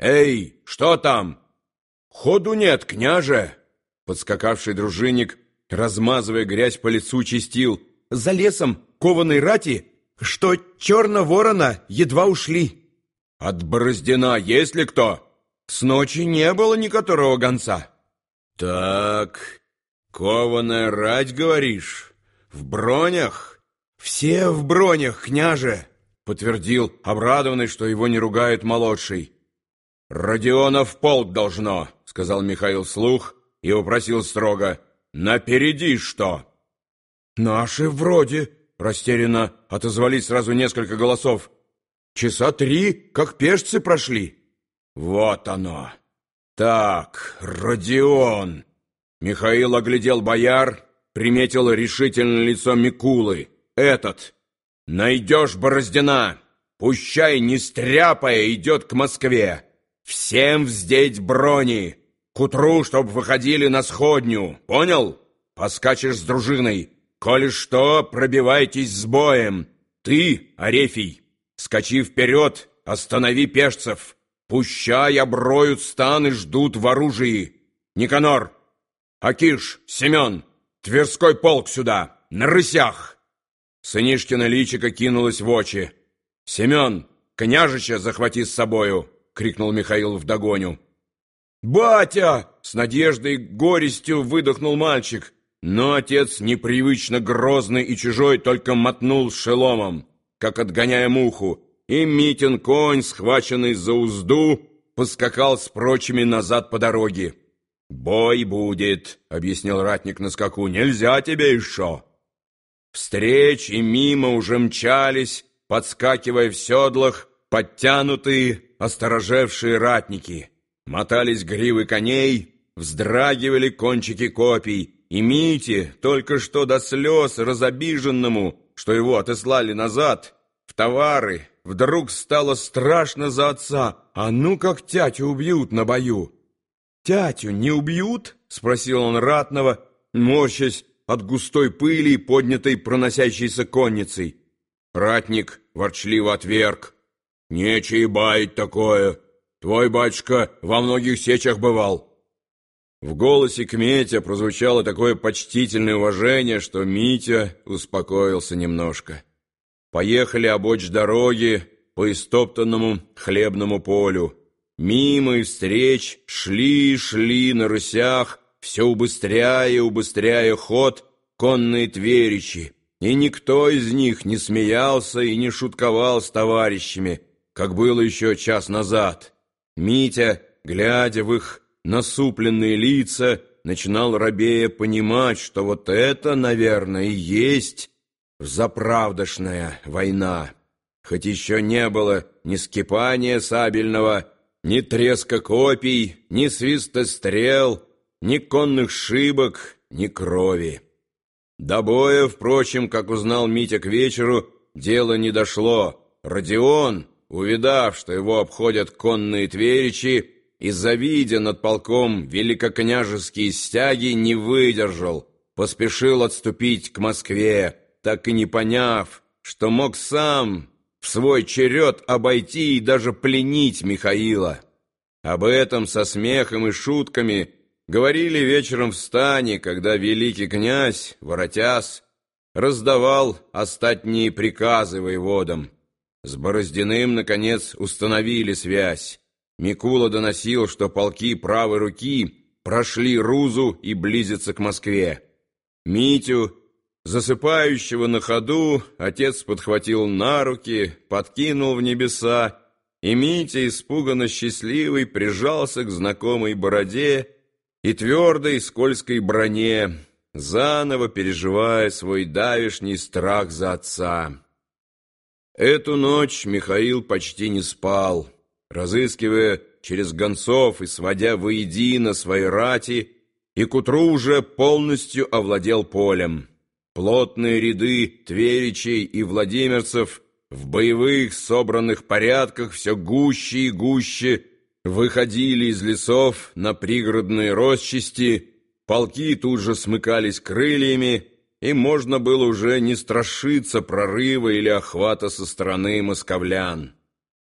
«Эй, что там?» «Ходу нет, княже!» Подскакавший дружинник, размазывая грязь по лицу, чистил. «За лесом кованой рати, что черно ворона едва ушли». «От Бороздина есть ли кто?» «С ночи не было никоторого гонца». «Так, кованая рать, говоришь? В бронях?» «Все в бронях, княже!» подтвердил, обрадованный, что его не ругает молодший. «Родионов полк должно», — сказал Михаил слух и упросил строго. «Напереди что?» «Наши вроде», — растерянно отозвались сразу несколько голосов. «Часа три, как пешцы прошли». «Вот оно! Так, Родион!» Михаил оглядел бояр, приметил решительное лицо Микулы. «Этот!» Найдешь Бороздина, пущай, не стряпая, идет к Москве. Всем вздеть брони, к утру, чтоб выходили на сходню, понял? Поскачешь с дружиной, коли что, пробивайтесь с боем. Ты, Арефий, скачи вперед, останови пешцев. Пущай оброют стан и ждут в оружии. Никанор, Акиш, Семен, Тверской полк сюда, на рысях. Сынишкина личико кинулось в очи. «Семен, княжича захвати с собою!» — крикнул Михаил вдогоню. «Батя!» — с надеждой, горестью выдохнул мальчик. Но отец, непривычно грозный и чужой, только мотнул шеломом, как отгоняя муху, и Митин конь, схваченный за узду, поскакал с прочими назад по дороге. «Бой будет», — объяснил ратник на скаку, — «нельзя тебе еще». Встреч и мимо уже мчались, подскакивая в седлах, подтянутые, осторожевшие ратники. Мотались гривы коней, вздрагивали кончики копий, и Мите, только что до слез разобиженному, что его отослали назад, в товары, вдруг стало страшно за отца, а ну как тятю убьют на бою. «Тятю не убьют?» — спросил он ратного, морщась от густой пыли, поднятой проносящейся конницей. Ратник ворчливо отверг. «Нече и такое. Твой батюшка во многих сечах бывал». В голосе Кметя прозвучало такое почтительное уважение, что Митя успокоился немножко. Поехали обочь дороги по истоптанному хлебному полю. Мимо и встреч шли и шли на рысях, все убыстряя, убыстряя ход конные тверичи, и никто из них не смеялся и не шутковал с товарищами, как было еще час назад. Митя, глядя в их насупленные лица, начинал рабея понимать, что вот это, наверное, и есть заправдошная война. Хоть еще не было ни скипания сабельного, ни треска копий, ни свиста стрел, ни конных шибок, ни крови. До боя, впрочем, как узнал Митя к вечеру, дело не дошло. Родион, увидав, что его обходят конные тверичи, и завидя над полком великокняжеские стяги, не выдержал, поспешил отступить к Москве, так и не поняв, что мог сам в свой черед обойти и даже пленить Михаила. Об этом со смехом и шутками Говорили вечером в стане, когда великий князь, воротясь, раздавал остатние приказы воеводам. С Бороздиным, наконец, установили связь. Микула доносил, что полки правой руки прошли Рузу и близятся к Москве. Митю, засыпающего на ходу, отец подхватил на руки, подкинул в небеса, и Митя, испуганно счастливый, прижался к знакомой бороде, и твердой скользкой броне, заново переживая свой давишний страх за отца. Эту ночь Михаил почти не спал, разыскивая через гонцов и сводя воедино свои рати, и к утру уже полностью овладел полем. Плотные ряды тверичей и владимирцев в боевых собранных порядках все гуще и гуще выходили из лесов на пригородные росчасти, полки тут же смыкались крыльями, и можно было уже не страшиться прорыва или охвата со стороны московлян.